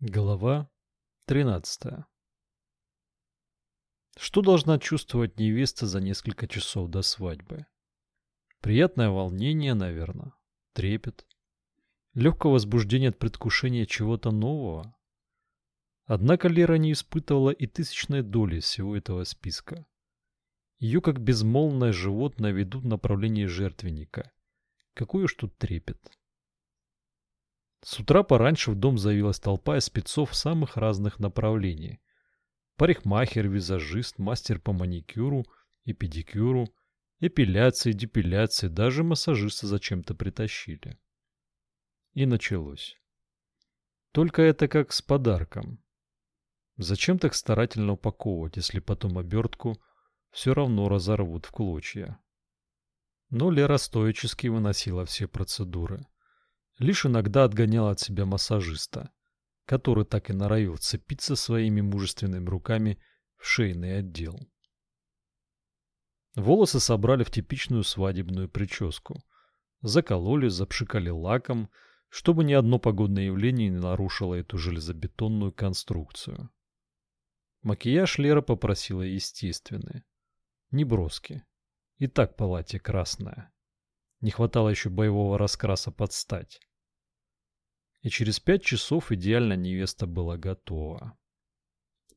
Глава 13. Что должна чувствовать невеста за несколько часов до свадьбы? Приятное волнение, наверное, трепет, легкое возбуждение от предвкушения чего-то нового. Однако Лера не испытывала и тысячной доли всего этого списка. Ее как безмолвное животное ведут в направлении жертвенника. Какой уж тут трепет. С утра пораньше в дом заявилась толпа из спецов самых разных направлений. Парикмахер, визажист, мастер по маникюру и педикюру, эпиляции, депиляции, даже массажиста зачем-то притащили. И началось. Только это как с подарком. Зачем так старательно упаковывать, если потом обертку все равно разорвут в клочья? Но Лера стоически выносила все процедуры лишь иногда отгонял от себя массажиста, который так и норовил цепиться своими мужественными руками в шейный отдел. Волосы собрали в типичную свадебную прическу. Закололи, запшикали лаком, чтобы ни одно погодное явление не нарушило эту железобетонную конструкцию. Макияж Лера попросила естественный. Не броски. И так платье красное. Не хватало еще боевого раскраса под стать. И через пять часов идеально невеста была готова.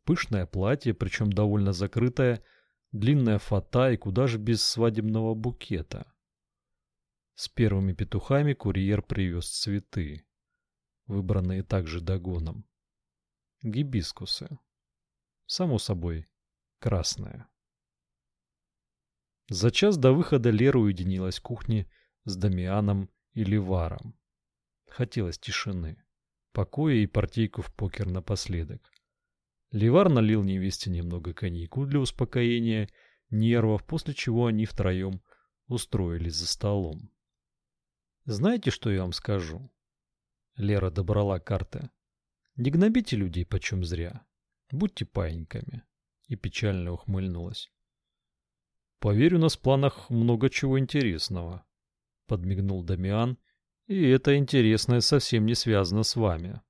Пышное платье, причем довольно закрытое, длинная фата и куда же без свадебного букета. С первыми петухами курьер привез цветы, выбранные также догоном. Гибискусы. Само собой, красные. За час до выхода Лера уединилась в кухне с Дамианом и Ливаром. Хотелось тишины, покоя и партийку в покер напоследок. Ливар налил невесте немного коньяку для успокоения нервов, после чего они втроем устроились за столом. Знаете, что я вам скажу? Лера добрала карты. Не гнобите людей почем зря. Будьте паиньками. И печально ухмыльнулась. Поверь, у нас в планах много чего интересного, подмигнул Дамиан, и это интересное совсем не связано с вами.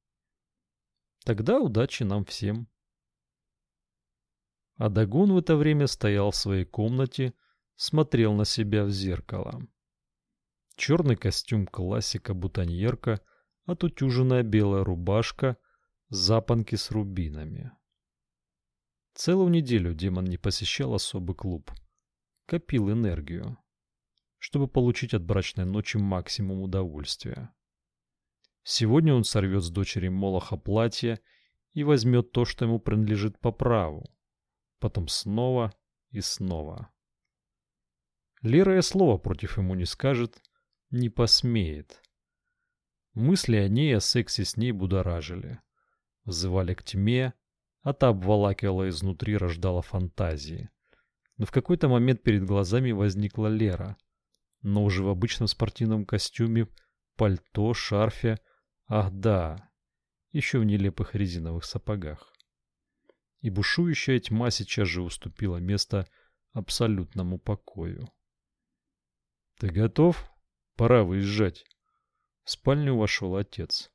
Тогда удачи нам всем. Адагон в это время стоял в своей комнате, смотрел на себя в зеркало. Черный костюм классика-бутоньерка, отутюженная белая рубашка, запонки с рубинами. Целую неделю демон не посещал особый клуб — копил энергию, чтобы получить от брачной ночи максимум удовольствия. Сегодня он сорвет с дочери Молоха платье и возьмет то, что ему принадлежит по праву. Потом снова и снова. Лера и слова против ему не скажет, не посмеет. Мысли о ней о сексе с ней будоражили. Взывали к тьме, а та обволакивала изнутри, рождала фантазии но в какой-то момент перед глазами возникла Лера, но уже в обычном спортивном костюме, пальто, шарфе, ах да, еще в нелепых резиновых сапогах. И бушующая тьма сейчас же уступила место абсолютному покою. «Ты готов? Пора выезжать». В спальню вошел отец.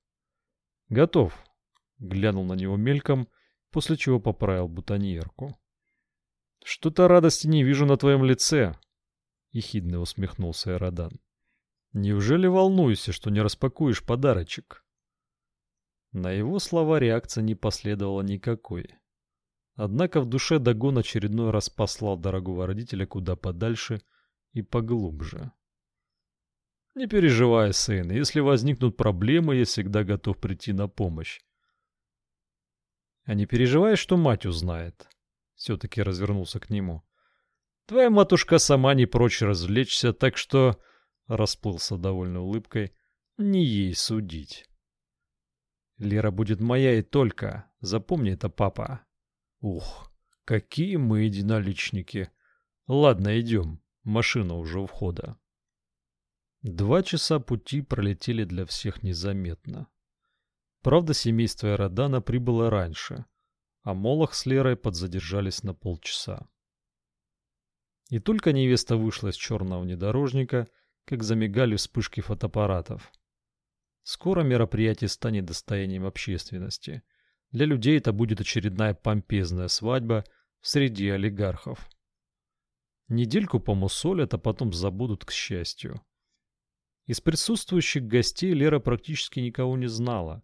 «Готов», — глянул на него мельком, после чего поправил бутоньерку. Что-то радости не вижу на твоем лице, ехидно усмехнулся Эрадан. Неужели волнуешься, что не распакуешь подарочек? На его слова реакции не последовало никакой. Однако в душе Дагон очередной раз послал дорогого родителя куда подальше и поглубже. Не переживай, сын, если возникнут проблемы, я всегда готов прийти на помощь. А не переживай, что мать узнает. Все-таки развернулся к нему. Твоя матушка сама не прочь развлечься, так что... Расплылся довольно улыбкой. Не ей судить. Лера будет моя и только. Запомни это, папа. Ух, какие мы единоличники. Ладно, идем. Машина уже у входа. Два часа пути пролетели для всех незаметно. Правда, семейство Эродана прибыло раньше а Молох с Лерой подзадержались на полчаса. И только невеста вышла из черного внедорожника, как замигали вспышки фотоаппаратов. Скоро мероприятие станет достоянием общественности, Для людей это будет очередная помпезная свадьба среди олигархов. Недельку помусолят, а потом забудут к счастью. Из присутствующих гостей Лера практически никого не знала.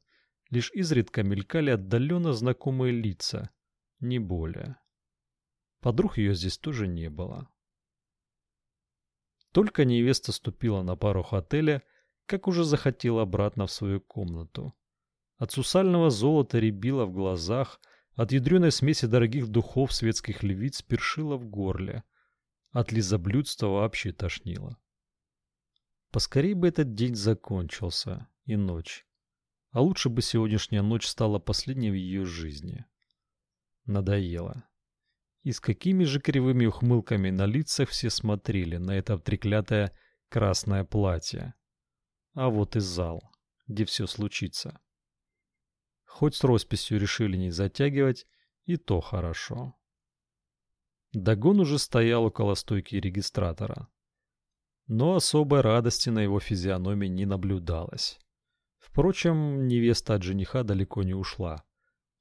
Лишь изредка мелькали отдаленно знакомые лица. Не более. Подруг ее здесь тоже не было. Только невеста ступила на порог отеля, как уже захотела обратно в свою комнату. От сусального золота рябило в глазах, от ядреной смеси дорогих духов светских львиц першило в горле. От лизоблюдства вообще тошнило. Поскорей бы этот день закончился, и ночь. А лучше бы сегодняшняя ночь стала последней в ее жизни. Надоело. И с какими же кривыми ухмылками на лицах все смотрели на это треклятое красное платье. А вот и зал, где все случится. Хоть с росписью решили не затягивать, и то хорошо. Дагон уже стоял около стойки регистратора. Но особой радости на его физиономии не наблюдалось. Впрочем, невеста от жениха далеко не ушла.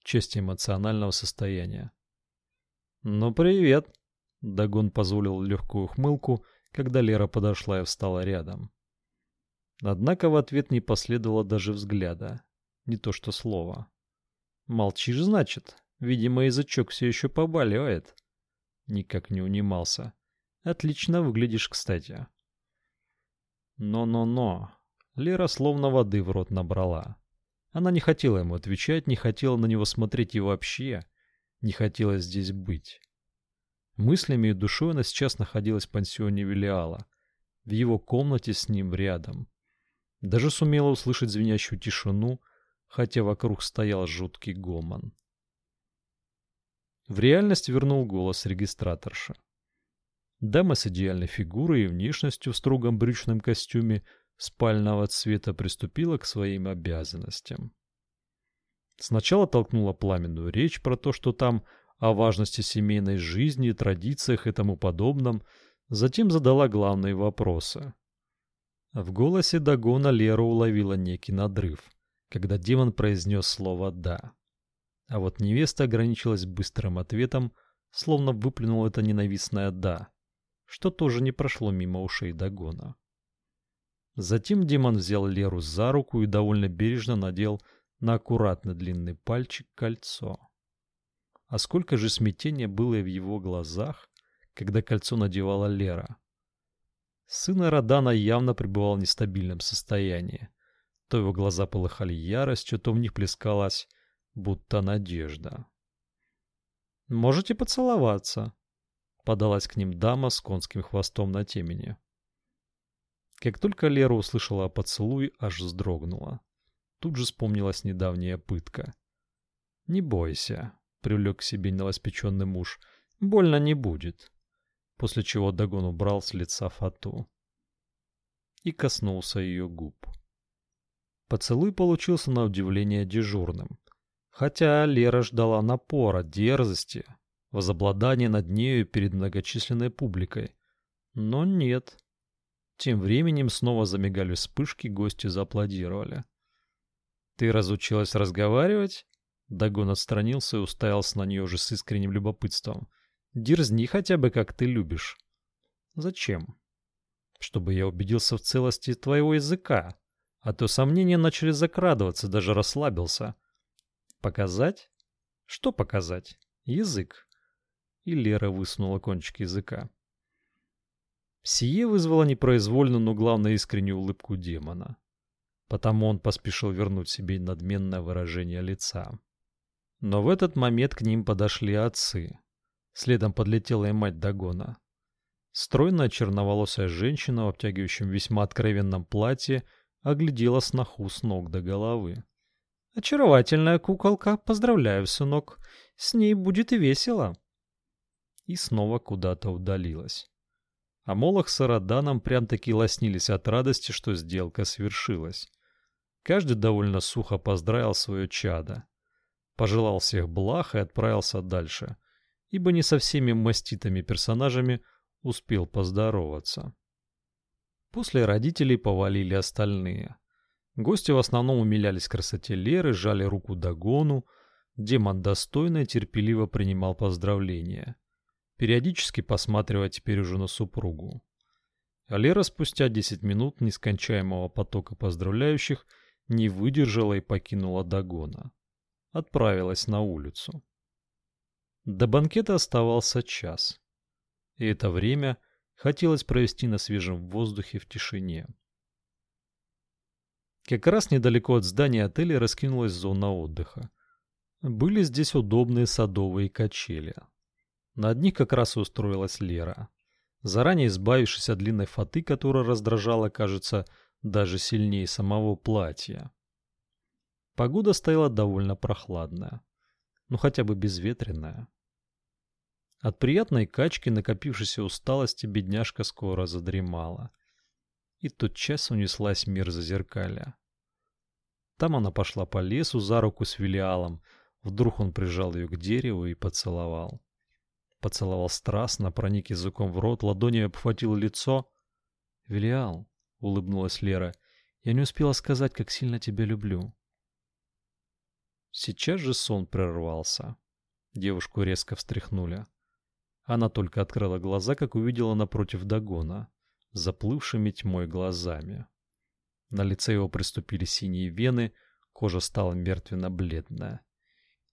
Часть эмоционального состояния. «Ну, привет!» Дагон позволил легкую ухмылку, когда Лера подошла и встала рядом. Однако в ответ не последовало даже взгляда. Не то что слова. «Молчишь, значит? Видимо, язычок все еще побаливает». Никак не унимался. «Отлично выглядишь, кстати». «Но-но-но». Лера словно воды в рот набрала. Она не хотела ему отвечать, не хотела на него смотреть и вообще не хотела здесь быть. Мыслями и душой она сейчас находилась в пансионе Велиала, в его комнате с ним рядом. Даже сумела услышать звенящую тишину, хотя вокруг стоял жуткий гомон. В реальность вернул голос регистраторша. Дама с идеальной фигурой и внешностью в строгом брючном костюме спального цвета приступила к своим обязанностям. Сначала толкнула пламенную речь про то, что там о важности семейной жизни, традициях и тому подобном, затем задала главные вопросы. В голосе Дагона Лера уловила некий надрыв, когда демон произнес слово «да». А вот невеста ограничилась быстрым ответом, словно выплюнула это ненавистное «да», что тоже не прошло мимо ушей Дагона. Затем демон взял Леру за руку и довольно бережно надел на аккуратно длинный пальчик кольцо. А сколько же смятения было в его глазах, когда кольцо надевала Лера. Сын Родана явно пребывал в нестабильном состоянии. То его глаза полыхали яростью, то в них плескалась будто надежда. «Можете поцеловаться», — подалась к ним дама с конским хвостом на темени. Как только Лера услышала о поцелуе, аж вздрогнула. Тут же вспомнилась недавняя пытка. «Не бойся», — привлек к себе новоспеченный муж, — «больно не будет». После чего Дагон убрал с лица фату и коснулся ее губ. Поцелуй получился на удивление дежурным. Хотя Лера ждала напора, дерзости, возобладания над нею перед многочисленной публикой. Но нет. Тем временем снова замигали вспышки, гости зааплодировали. «Ты разучилась разговаривать?» Дагон отстранился и уставился на нее уже с искренним любопытством. «Дерзни хотя бы, как ты любишь». «Зачем?» «Чтобы я убедился в целости твоего языка, а то сомнения начали закрадываться, даже расслабился». «Показать?» «Что показать?» «Язык». И Лера высунула кончик языка. Сие вызвало непроизвольную, но главное искреннюю улыбку демона. Потому он поспешил вернуть себе надменное выражение лица. Но в этот момент к ним подошли отцы. Следом подлетела и мать Дагона. Стройная черноволосая женщина в обтягивающем весьма откровенном платье оглядела сноху с ног до головы. «Очаровательная куколка, поздравляю, сынок, с ней будет весело». И снова куда-то удалилась. А Молох с Араданом прям-таки лоснились от радости, что сделка свершилась. Каждый довольно сухо поздравил свое чадо. Пожелал всех благ и отправился дальше, ибо не со всеми маститыми персонажами успел поздороваться. После родителей повалили остальные. Гости в основном умилялись красоте Леры, жали руку Дагону, Демон достойно и терпеливо принимал поздравления, периодически посматривая теперь уже на супругу. А Лера спустя 10 минут нескончаемого потока поздравляющих не выдержала и покинула Дагона. Отправилась на улицу. До банкета оставался час. И это время хотелось провести на свежем воздухе в тишине. Как раз недалеко от здания отеля раскинулась зона отдыха. Были здесь удобные садовые качели. На одних как раз и устроилась Лера. Заранее избавившись от длинной фаты, которая раздражала, кажется, даже сильнее самого платья. Погода стояла довольно прохладная, ну хотя бы безветренная. От приятной качки накопившейся усталости бедняжка скоро задремала. И тотчас унеслась мир зазеркалья. Там она пошла по лесу за руку с Велиалом, Вдруг он прижал ее к дереву и поцеловал. Поцеловал страстно, проник языком в рот, ладонью обхватил лицо. «Велиал», — улыбнулась Лера, — «я не успела сказать, как сильно тебя люблю». Сейчас же сон прервался. Девушку резко встряхнули. Она только открыла глаза, как увидела напротив Дагона, заплывшими тьмой глазами. На лице его приступили синие вены, кожа стала мертвенно-бледная.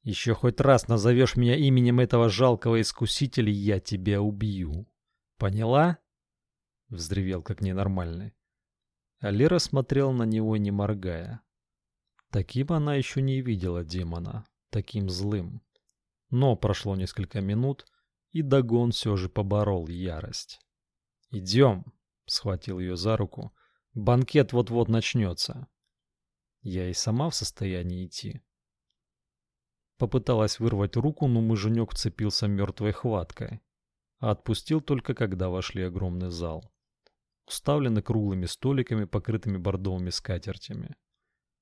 Еще хоть раз назовешь меня именем этого жалкого искусителя, я тебя убью. Поняла? Взревел как ненормальный. А Лера смотрела на него, не моргая. Таким она еще не видела демона, таким злым. Но прошло несколько минут, и Дагон все же поборол ярость. «Идем!» — схватил ее за руку. «Банкет вот-вот начнется». Я и сама в состоянии идти. Попыталась вырвать руку, но муженек вцепился мертвой хваткой. А отпустил только когда вошли огромный зал. Уставленный круглыми столиками, покрытыми бордовыми скатертями.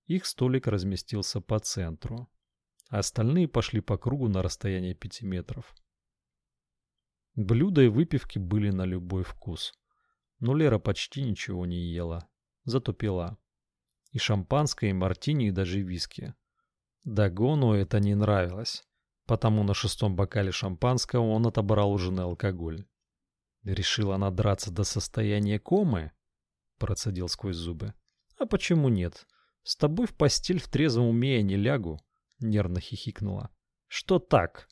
Их столик разместился по центру. А остальные пошли по кругу на расстояние пяти метров. Блюда и выпивки были на любой вкус. Но Лера почти ничего не ела, зато пила. И шампанское, и мартини, и даже виски. Дагону это не нравилось, потому на шестом бокале шампанского он отобрал у жены алкоголь. Решила она драться до состояния комы? Процедил сквозь зубы. А почему нет? С тобой в постель в трезвом уме я не лягу, нервно хихикнула. Что так?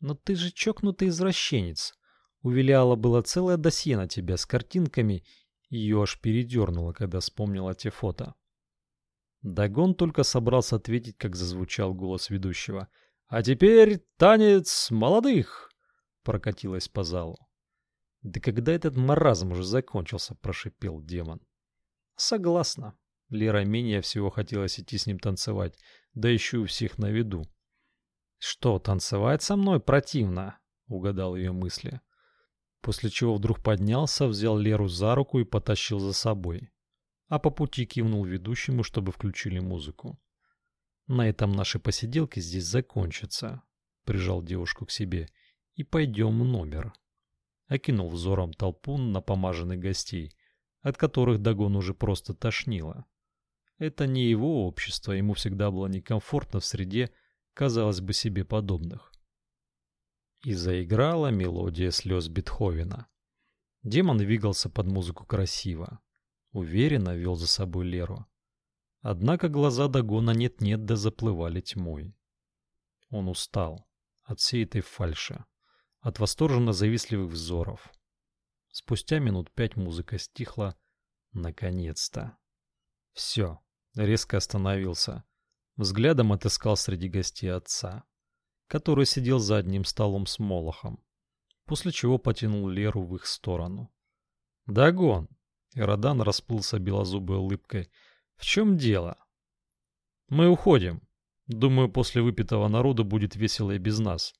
Но ты же чокнутый извращенец. У было целое досье на тебя с картинками, ее аж передернуло, когда вспомнила те фото. Дагон только собрался ответить, как зазвучал голос ведущего. «А теперь танец молодых!» прокатилась по залу. «Да когда этот маразм уже закончился?» – прошипел демон. «Согласна». Лера менее всего хотелось идти с ним танцевать, да еще у всех на виду. «Что, танцевать со мной противно?» – угадал ее мысли. После чего вдруг поднялся, взял Леру за руку и потащил за собой а по пути кивнул ведущему, чтобы включили музыку. На этом наши посиделки здесь закончатся, прижал девушку к себе. И пойдем в номер. Окинул взором толпу напомаженных гостей, от которых Дагон уже просто тошнило. Это не его общество, ему всегда было некомфортно в среде, казалось бы, себе подобных. И заиграла мелодия слез Бетховена. Демон двигался под музыку красиво, уверенно вел за собой Леру. Однако глаза Дагона нет-нет да заплывали тьмой. Он устал от всей этой фальши, от восторженно завистливых взоров. Спустя минут пять музыка стихла, наконец-то. Все, резко остановился. Взглядом отыскал среди гостей отца, который сидел за одним столом с Молохом, после чего потянул Леру в их сторону. «Дагон, Иродан расплылся белозубой улыбкой. «В чем дело?» «Мы уходим. Думаю, после выпитого народа будет весело и без нас».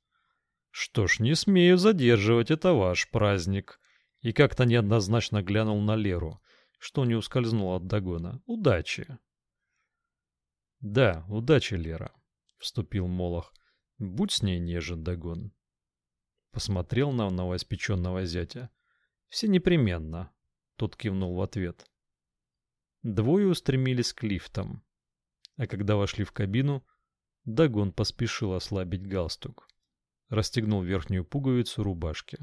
«Что ж, не смею задерживать, это ваш праздник». И как-то неоднозначно глянул на Леру, что не ускользнуло от догона. «Удачи!» «Да, удачи, Лера», — вступил Молох. «Будь с ней нежен, Дагон». Посмотрел на новоиспеченного зятя. «Все непременно. Тот кивнул в ответ. Двое устремились к лифтам. А когда вошли в кабину, Дагон поспешил ослабить галстук. Расстегнул верхнюю пуговицу рубашки.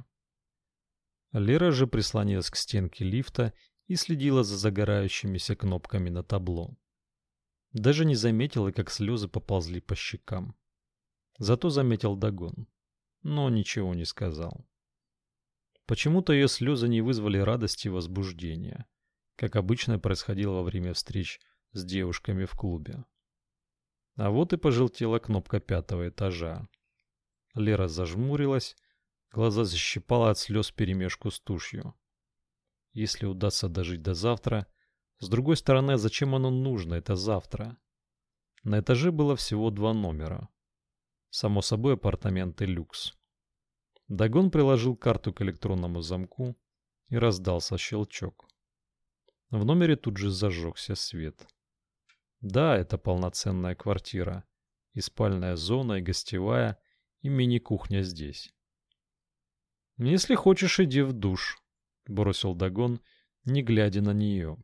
Лера же прислонилась к стенке лифта и следила за загорающимися кнопками на табло. Даже не заметила, как слезы поползли по щекам. Зато заметил Дагон, но ничего не сказал. Почему-то ее слезы не вызвали радости и возбуждения, как обычно происходило во время встреч с девушками в клубе. А вот и пожелтела кнопка пятого этажа. Лера зажмурилась, глаза защипала от слез перемешку с тушью. Если удастся дожить до завтра, с другой стороны, зачем оно нужно, это завтра? На этаже было всего два номера. Само собой, апартаменты люкс. Дагон приложил карту к электронному замку и раздался щелчок. В номере тут же зажегся свет. Да, это полноценная квартира. И спальная зона, и гостевая, и мини-кухня здесь. «Если хочешь, иди в душ», — бросил Дагон, не глядя на нее,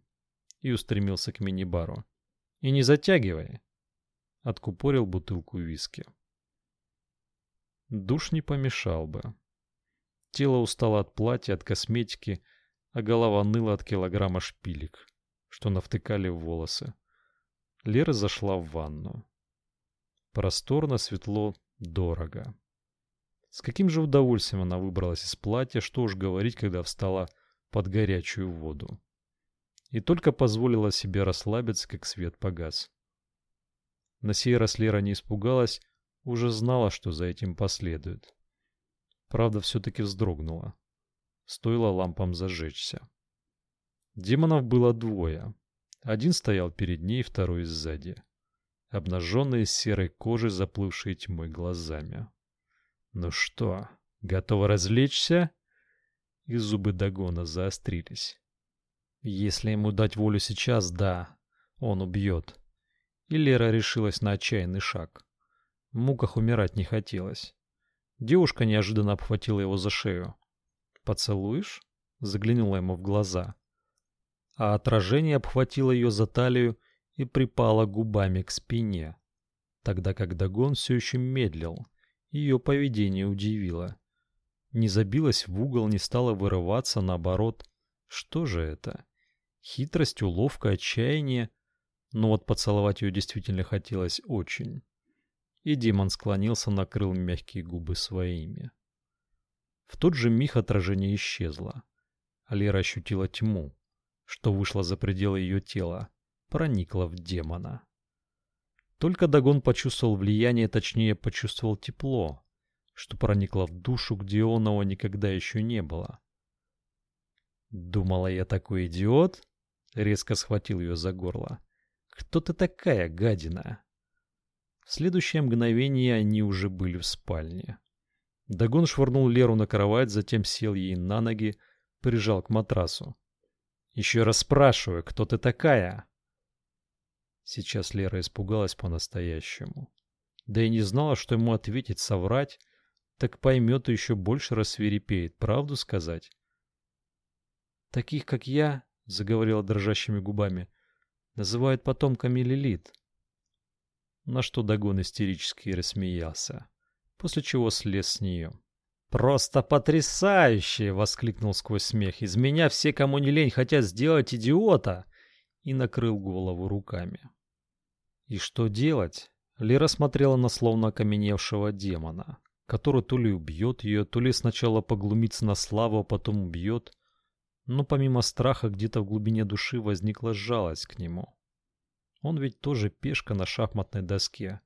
и устремился к мини-бару. «И не затягивай», — откупорил бутылку виски. Душ не помешал бы. Тело устало от платья, от косметики, а голова ныла от килограмма шпилек, что навтыкали в волосы. Лера зашла в ванну. Просторно, светло, дорого. С каким же удовольствием она выбралась из платья, что уж говорить, когда встала под горячую воду. И только позволила себе расслабиться, как свет погас. На сей раз Лера не испугалась, уже знала, что за этим последует. Правда, все-таки вздрогнула. Стоило лампам зажечься. Демонов было двое. Один стоял перед ней, второй сзади. Обнаженные серой кожей, заплывшие тьмой глазами. «Ну что, готова развлечься?» И зубы Дагона заострились. Если ему дать волю сейчас, да, он убьет. И Лера решилась на отчаянный шаг. В муках умирать не хотелось. Девушка неожиданно обхватила его за шею. «Поцелуешь?» — заглянула ему в глаза а отражение обхватило ее за талию и припало губами к спине, тогда как Дагон все еще медлил. Ее поведение удивило. Не забилась в угол, не стала вырываться, наоборот. Что же это? Хитрость, уловка, отчаяние. Но вот поцеловать ее действительно хотелось очень. И демон склонился, накрыл мягкие губы своими. В тот же миг отражение исчезло. А Лера ощутила тьму, что вышло за пределы ее тела, проникло в демона. Только Дагон почувствовал влияние, точнее, почувствовал тепло, что проникло в душу, где оного никогда еще не было. «Думала я такой идиот?» — резко схватил ее за горло. «Кто ты такая, гадина?» В следующее мгновение они уже были в спальне. Дагон швырнул Леру на кровать, затем сел ей на ноги, прижал к матрасу. Еще раз спрашиваю, кто ты такая? Сейчас Лера испугалась по-настоящему. Да и не знала, что ему ответить, соврать. Так поймет и еще больше рассверепеет. Правду сказать? «Таких, как я», — заговорила дрожащими губами, — «называют потомками Лилит». На что Дагон истерически рассмеялся, после чего слез с нее. «Просто потрясающе!» — воскликнул сквозь смех. «Из меня все, кому не лень, хотят сделать идиота!» И накрыл голову руками. И что делать? Лера смотрела на словно окаменевшего демона, который то ли убьет ее, то ли сначала поглумится на славу, а потом убьет. Но помимо страха где-то в глубине души возникла жалость к нему. Он ведь тоже пешка на шахматной доске.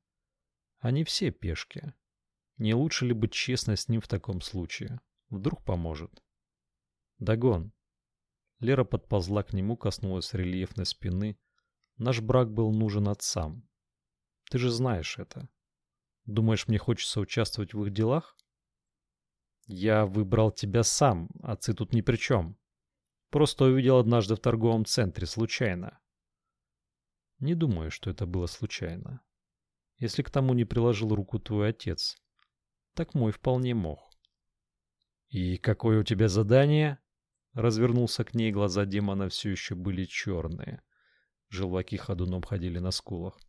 Они все пешки. Не лучше ли быть честной с ним в таком случае? Вдруг поможет. Дагон. Лера подползла к нему, коснулась рельефной спины. Наш брак был нужен отцам. Ты же знаешь это. Думаешь, мне хочется участвовать в их делах? Я выбрал тебя сам, отцы тут ни при чем. Просто увидел однажды в торговом центре, случайно. Не думаю, что это было случайно. Если к тому не приложил руку твой отец, так мой вполне мог. «И какое у тебя задание?» Развернулся к ней, глаза демона все еще были черные. Желваки ходуном ходили на скулах.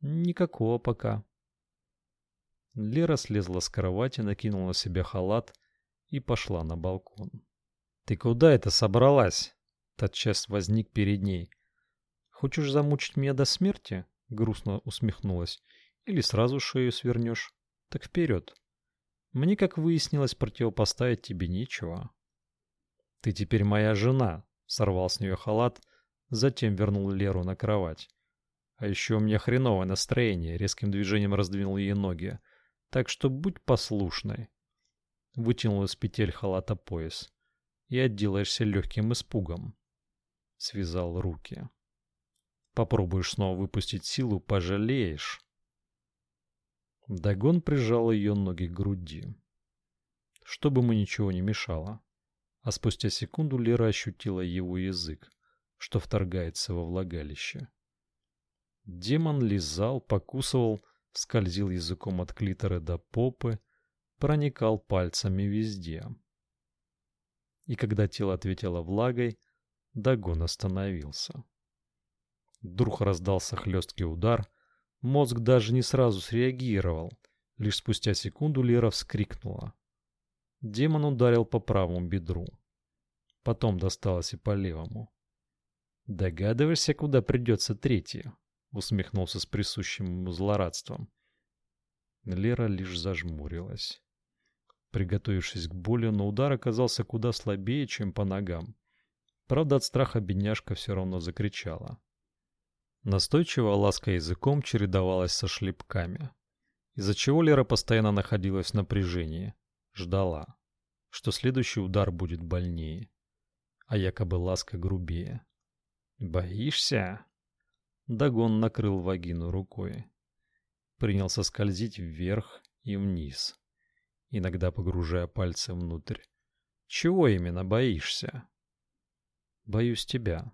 Никакого пока. Лера слезла с кровати, накинула на себя халат и пошла на балкон. «Ты куда это собралась?» Тотчас возник перед ней. «Хочешь замучить меня до смерти?» Грустно усмехнулась. «Или сразу шею свернешь? Так вперед. Мне, как выяснилось, противопоставить тебе нечего». «Ты теперь моя жена», — сорвал с нее халат, затем вернул Леру на кровать. А еще у меня хреновое настроение, резким движением раздвинул ей ноги. Так что будь послушной. Вытянул из петель халата пояс. И отделаешься легким испугом. Связал руки. Попробуешь снова выпустить силу, пожалеешь. Дагон прижал ее ноги к груди. Чтобы ему ничего не мешало. А спустя секунду Лера ощутила его язык, что вторгается во влагалище. Демон лизал, покусывал, скользил языком от клитора до попы, проникал пальцами везде. И когда тело ответило влагой, Дагон остановился. Вдруг раздался хлесткий удар, мозг даже не сразу среагировал. Лишь спустя секунду Лера вскрикнула. Демон ударил по правому бедру. Потом досталось и по левому. Догадываешься, куда придется третье? усмехнулся с присущим ему злорадством. Лера лишь зажмурилась. Приготовившись к боли, но удар оказался куда слабее, чем по ногам. Правда, от страха бедняжка все равно закричала. Настойчивая ласка языком чередовалась со шлепками, из-за чего Лера постоянно находилась в напряжении, ждала, что следующий удар будет больнее, а якобы ласка грубее. «Боишься?» Дагон накрыл вагину рукой. Принялся скользить вверх и вниз, иногда погружая пальцы внутрь. Чего именно боишься? Боюсь тебя,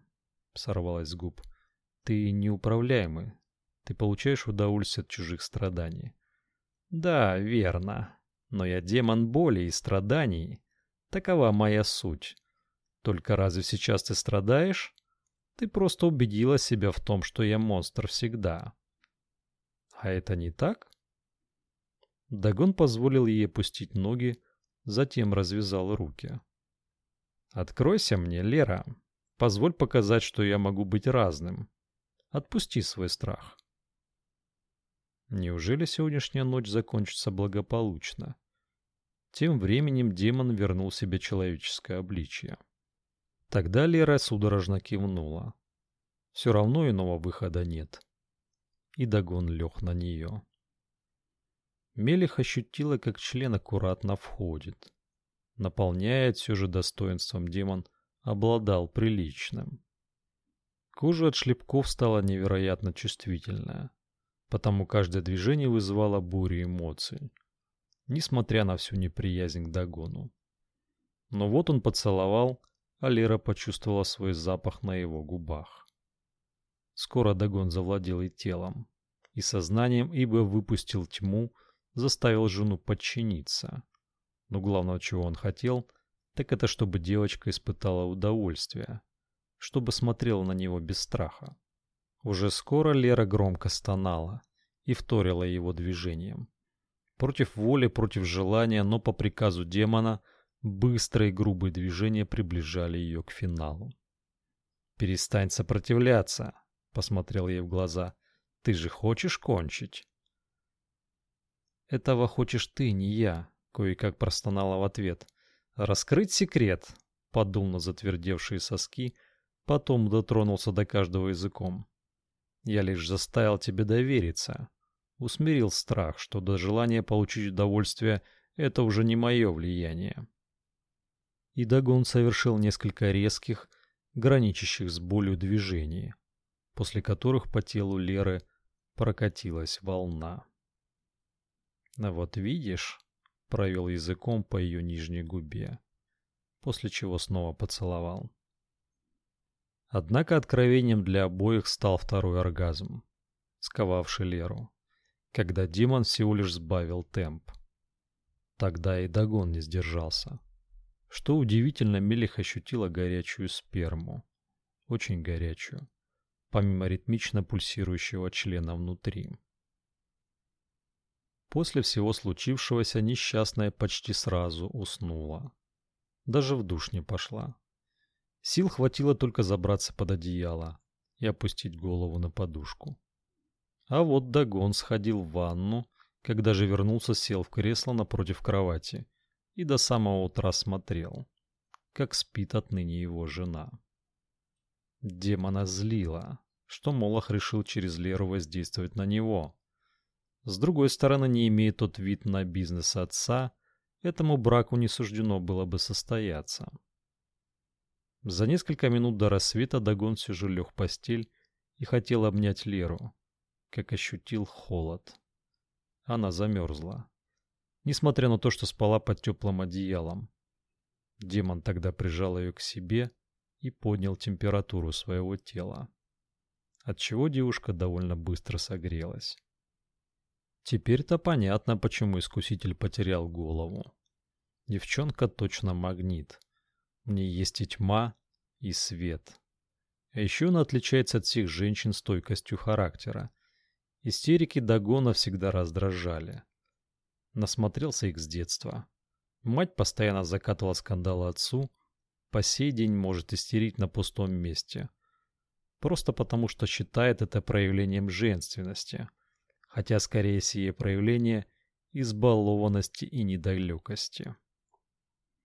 сорвалось с губ. Ты неуправляемый. Ты получаешь удовольствие от чужих страданий. Да, верно. Но я демон боли и страданий. Такова моя суть. Только разве сейчас ты страдаешь? Ты просто убедила себя в том, что я монстр всегда. А это не так? Дагон позволил ей опустить ноги, затем развязал руки. Откройся мне, Лера. Позволь показать, что я могу быть разным. Отпусти свой страх. Неужели сегодняшняя ночь закончится благополучно? Тем временем демон вернул себе человеческое обличие. Тогда Лера судорожно кивнула. Все равно иного выхода нет. И догон лег на нее. Мелих ощутила, как член аккуратно входит. Наполняет все же достоинством демон, обладал приличным. Кожа от шлепков стала невероятно чувствительная, потому каждое движение вызывало бурю эмоций, несмотря на всю неприязнь к догону. Но вот он поцеловал, а почувствовала свой запах на его губах. Скоро Дагон завладел и телом, и сознанием, ибо выпустил тьму, заставил жену подчиниться. Но главное, чего он хотел, так это чтобы девочка испытала удовольствие, чтобы смотрела на него без страха. Уже скоро Лера громко стонала и вторила его движением. Против воли, против желания, но по приказу демона – Быстрые грубые движения приближали ее к финалу. «Перестань сопротивляться», — посмотрел ей в глаза. «Ты же хочешь кончить?» «Этого хочешь ты, не я», — кое-как простонала в ответ. «Раскрыть секрет», — подул на затвердевшие соски, потом дотронулся до каждого языком. «Я лишь заставил тебе довериться». Усмирил страх, что до желания получить удовольствие — это уже не мое влияние и Дагон совершил несколько резких, граничащих с болью движений, после которых по телу Леры прокатилась волна. «А вот видишь», — провел языком по ее нижней губе, после чего снова поцеловал. Однако откровением для обоих стал второй оргазм, сковавший Леру, когда демон всего лишь сбавил темп. Тогда и Дагон не сдержался. Что удивительно, Мелих ощутила горячую сперму. Очень горячую. помимо ритмично пульсирующего члена внутри. После всего случившегося несчастная почти сразу уснула. Даже в душ не пошла. Сил хватило только забраться под одеяло и опустить голову на подушку. А вот Дагон сходил в ванну, когда же вернулся, сел в кресло напротив кровати и до самого утра смотрел, как спит отныне его жена. Демона злила, что Молох решил через Леру воздействовать на него. С другой стороны, не имея тот вид на бизнес отца, этому браку не суждено было бы состояться. За несколько минут до рассвета Дагон все же лег в постель и хотел обнять Леру, как ощутил холод. Она замерзла, несмотря на то, что спала под теплым одеялом. Демон тогда прижал ее к себе и поднял температуру своего тела, отчего девушка довольно быстро согрелась. Теперь-то понятно, почему искуситель потерял голову. Девчонка точно магнит. В ней есть и тьма, и свет. А еще она отличается от всех женщин стойкостью характера. Истерики Дагона всегда раздражали. Насмотрелся их с детства. Мать постоянно закатывала скандалы отцу, по сей день может истерить на пустом месте. Просто потому, что считает это проявлением женственности, хотя скорее сие проявление избалованности и недалекости.